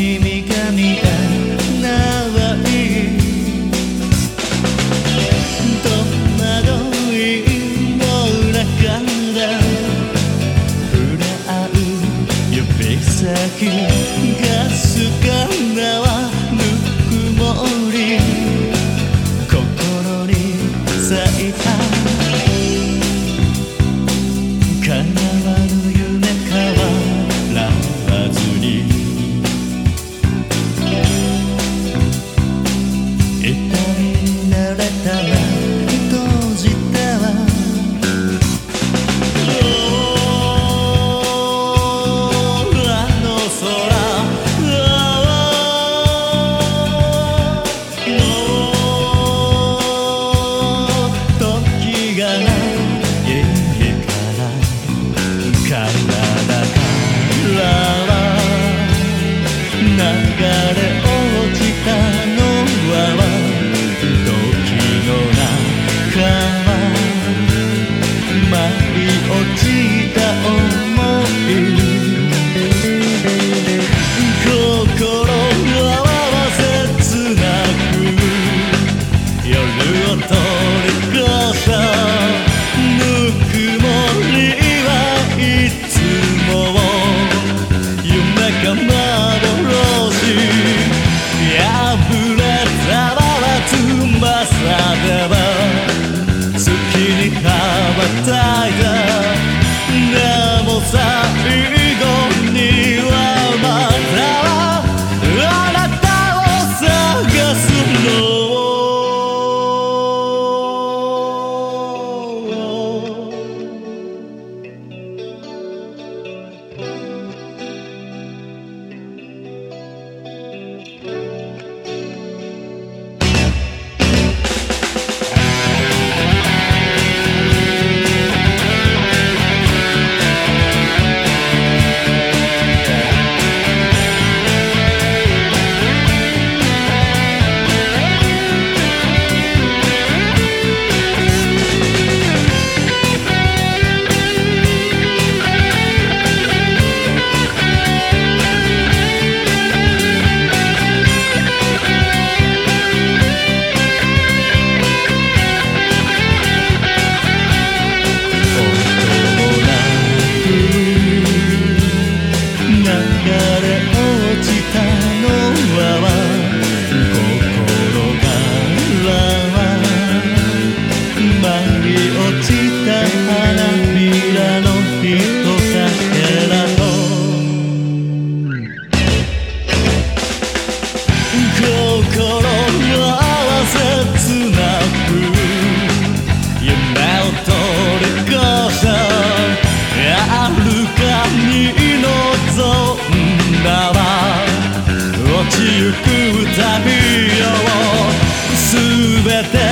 君が見えない戸惑いの中れ合う指先。die, die. た